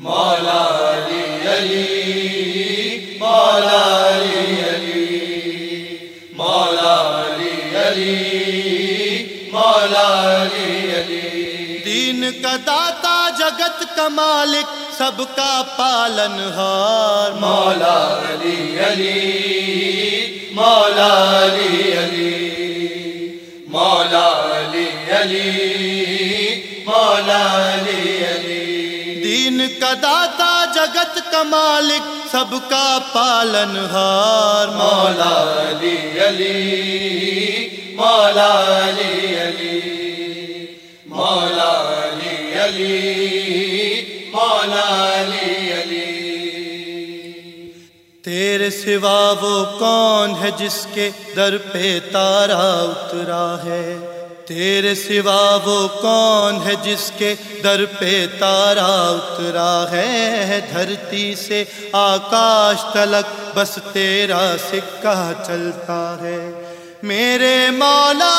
مولا علی علی مولا علی علی مولا علی علی مولا علی۔ علی دین کا داتا، جگت کا مالک، سب کا پالن ہار۔ مولا علی علی مولا علی علی مولا علی علی مولا علی کا داتا جگت کا مالک، سب کا پالن ہار۔ مولا علی علی، مولا علی علی، مولا علی علی، مولا علی علی۔ تیرے سوا وہ کون ہے جس کے در پہ تارا اترا ہے؟ تیرے سوا وہ کون ہے جس کے در پہ تارا اترا ہے؟ دھرتی سے آکاش تلک بس تیرا سکہ چلتا ہے۔ میرے مولا،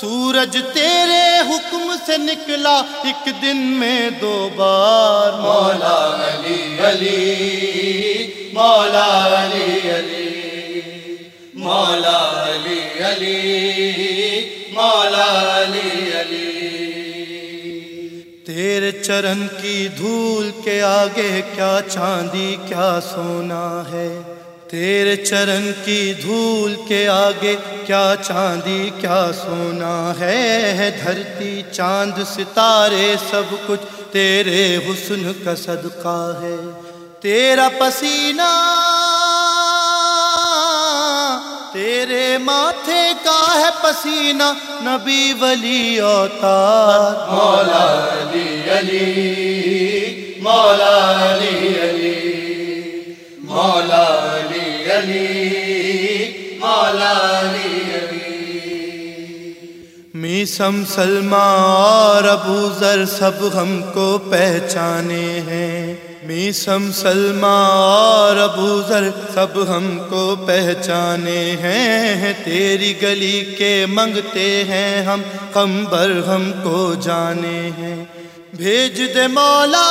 سورج تیرے حکم سے نکلا، ایک دن میں دو بار۔ مولا علی علی، مولا علی۔ مولا علی علی مولا علی علی۔ تیرے چرن کی دھول کے آگے کیا چاندی، کیا سونا ہے؟ تیرے چرن کی دھول کے آگے کیا چاندی، کیا سونا ہے دھرتی، چاند، ستارے، سب کچھ تیرے حسن کا صدقہ ہے۔ تیرا پسینہ تیرے ماتھے کا ہے پسینہ نبی ولی اوتار۔ مولا علی علی مولا علی علی مولا علی علی مولا علی میسم سلمہ اور ابو ذر سب ہم کو پہچانے ہیں۔ میسم سلمہ اور ابو ذر، سب ہم کو پہچانے ہیں۔ تیری گلی کے منگتے ہیں ہم کمبر ہم کو جانے ہیں۔ بھیج دے مولا،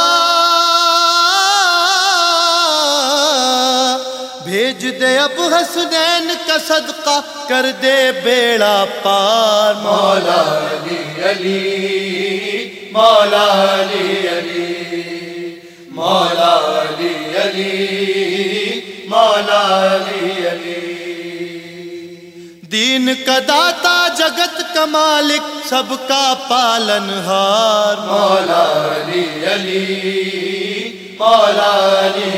بھیج دے اب حسنین کا صدقہ، کر دے بیڑا پار۔ مولا علی علی، مولا علی علی۔ مولا علی علی، مولا علی علی۔ دین کا داتا، جگت کا مالک، سب کا پالن ہار۔ مولا علی علی، مولا علی